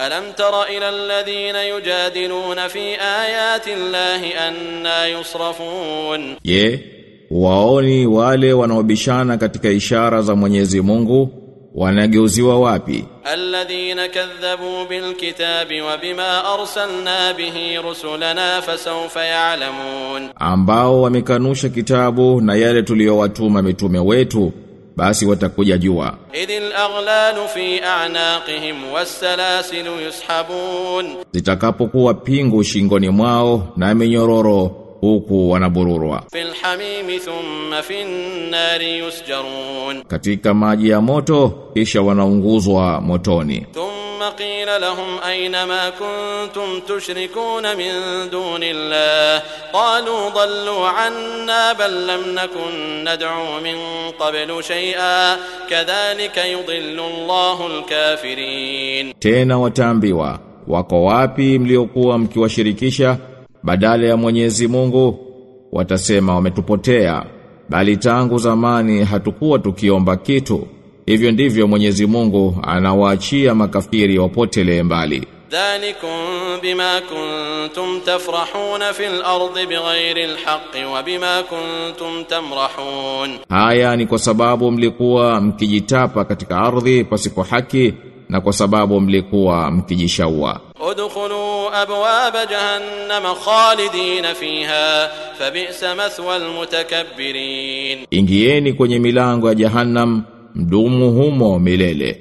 ألم تر إلى الذين يجادلون في آيات الله أنا يصرفون Je, waoni wale wanaobishana katika ishara za Mwenyezi Mungu wanageuziwa wapi? الذين كذبوا بالكتاب وبما أرسلنا به رسلنا فسوف يعلمون Ambao wamekanusha kitabu na yale tuliyowatuma mitume wetu basi watakuja jua. Idil aghlalu fi a'naqihim wassalasilu yushabun. Zitakapokuwa pingu shingoni mwao na minyororo huku wanabururwa. Fil hamim thumma fin nari yusjarun. Katika maji ya moto kisha wanaunguzwa motoni. Thumma قيل لهم أين ما كنتم تشركون من دون الله قالوا ضلوا عنا بل لم نكن ندعو من قبل شيئا كذلك يضل الله الكافرين Tena wataambiwa, wako wapi mliokuwa mkiwashirikisha badala ya Mwenyezi Mungu? Watasema wametupotea, bali tangu zamani hatukuwa tukiomba kitu. Hivyo ndivyo Mwenyezi Mungu anawaachia makafiri wapotele mbali. Dhalikum bima kuntum tafrahuna fil ardi bighairi alhaqqi wa bima kuntum tamrahun. Haya ni kwa sababu mlikuwa mkijitapa katika ardhi pasipo haki na kwa sababu mlikuwa mkijishaua. Udkhulu abwaab jahannam khalidina fiha fabi'sa mathwa almutakabbirin. Ingieni kwenye milango ya jahannam mdumu humo milele.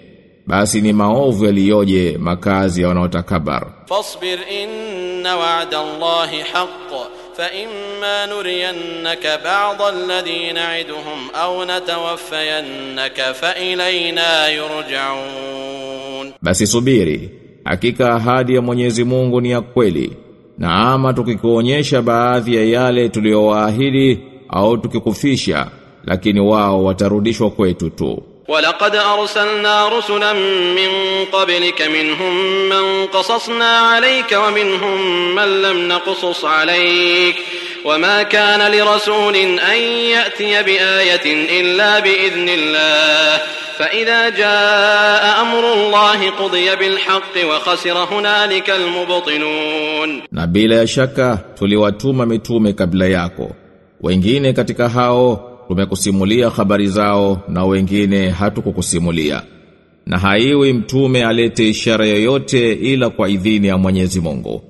Basi ni maovu yaliyoje makazi ya wanaotakabar. Fasbir inna wa'da Allahi haqq fa imma nuriyannaka ba'd alladhi na'iduhum aw natawaffayannaka fa ilayna yurja'un. Basi subiri hakika ahadi ya Mwenyezi Mungu ni ya kweli. Na ama tukikuonyesha baadhi ya yale tuliyowaahidi au tukikufisha lakini wao watarudishwa kwetu tu. ولقد أرسلنا رسلا من قبلك منهم من قصصنا عليك ومنهم من لم نقصص عليك وما كان لرسول أن يأتي بآية إلا بإذن الله فإذا جاء أمر الله قضي بالحق وخسر هنالك المبطلون Na bila ya shaka tuliwatuma mitume kabla yako. Wengine katika hao tumekusimulia habari zao na wengine hatukukusimulia. Na haiwi mtume alete ishara yoyote ila kwa idhini ya Mwenyezi Mungu.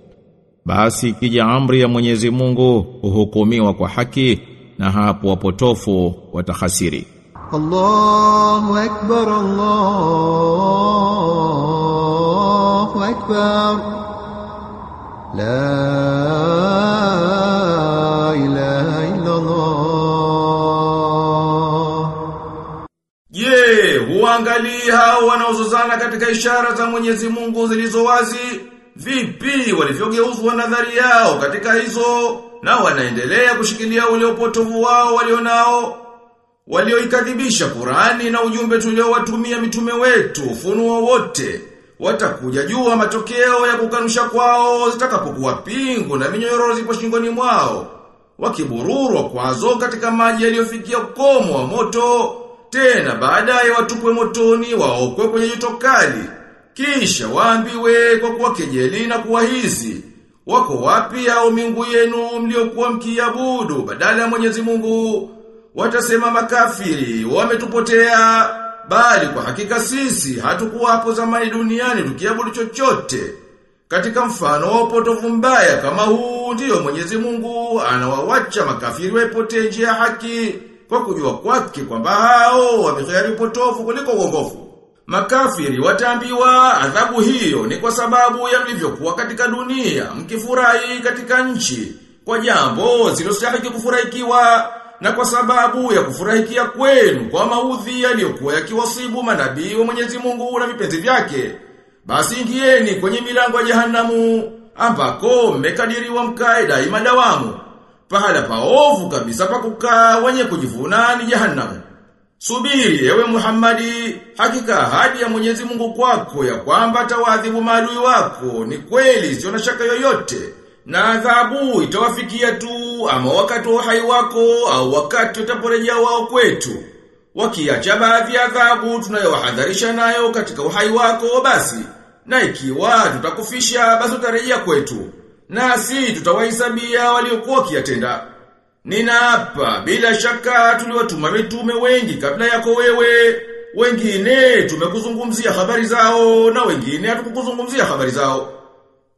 Basi ikija amri ya Mwenyezi Mungu huhukumiwa kwa haki na hapo wapotofu watahasiri Allahu akbar Allahu akbar. La Je, huangalii hao wanaozozana katika ishara za Mwenyezi Mungu zilizo wazi? Vipi walivyogeuzwa nadhari yao katika hizo na wanaendelea kushikilia ule upotovu wao walionao? Walioikadhibisha Qurani na ujumbe tuliowatumia mitume wetu ufunuo wote watakuja jua matokeo ya kukanusha kwao zitakapokuwa pingu na minyororo zipo shingoni mwao wakibururwa kwazo katika maji yaliyofikia ukomo wa moto tena baadaye watupwe motoni waokwe kwenye joto kali. Kisha waambiwe kwa kuwa kejeli na kuwa hizi wako wapi au miungu yenu mliokuwa mkiabudu badala ya Mwenyezi Mungu? Watasema makafiri wametupotea. Bali kwa hakika sisi hatukuwa hapo zamani duniani tukiabudu chochote. Katika mfano wa upotovu mbaya kama huu ndiyo Mwenyezi Mungu anawawacha makafiri waipotee njia ya haki kwa kujua kwake kwamba hao wamezoea ripotofu kuliko uongofu. Makafiri wataambiwa adhabu hiyo ni kwa sababu ya mlivyokuwa katika dunia mkifurahi katika nchi kwa jambo zilizostahili kufurahikiwa na kwa sababu ya kufurahikia kwenu kwa maudhi yaliyokuwa yakiwasibu manabii wa Mwenyezi Mungu na vipenzi vyake basi ingieni kwenye milango ya jehanamu ambako mmekadiriwa mkae daima dawamu. Pahala paovu kabisa pa kukaa wenye kujivuna ni jehanamu. Subiri ewe Muhammadi, hakika hadi ya Mwenyezi Mungu kwako ya kwamba atawadhibu maadui wako ni kweli sio na shaka yoyote. Na adhabu itawafikia tu ama wakati wa uhai wako au wakati utaporejea wao kwetu. Wakiacha baadhi ya adhabu tunayowahadharisha nayo katika uhai wako basi Na ikiwa tutakufisha basi utarejea kwetu. Nasi tutawahesabia waliokuwa kiatenda. Ninaapa bila shaka tuliwatuma mitume wengi kabla yako wewe. Wengine tumekuzungumzia habari zao na wengine hatukukuzungumzia habari zao.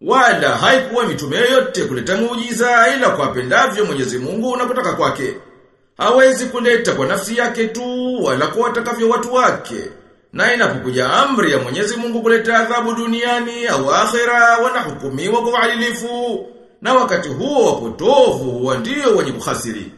Wala haikuwa mitume yote kuleta muujiza ila kwa pendavyo Mwenyezi Mungu na kutaka kwake. Hawezi kuleta kwa nafsi yake tu wala kwa watakavyo watu wake. Na inapokuja amri ya Mwenyezi Mungu kuleta adhabu duniani au akhera wanahukumiwa kwa uadilifu. Na wakati huo wapotovu huwa ndio wenye kuhasiri.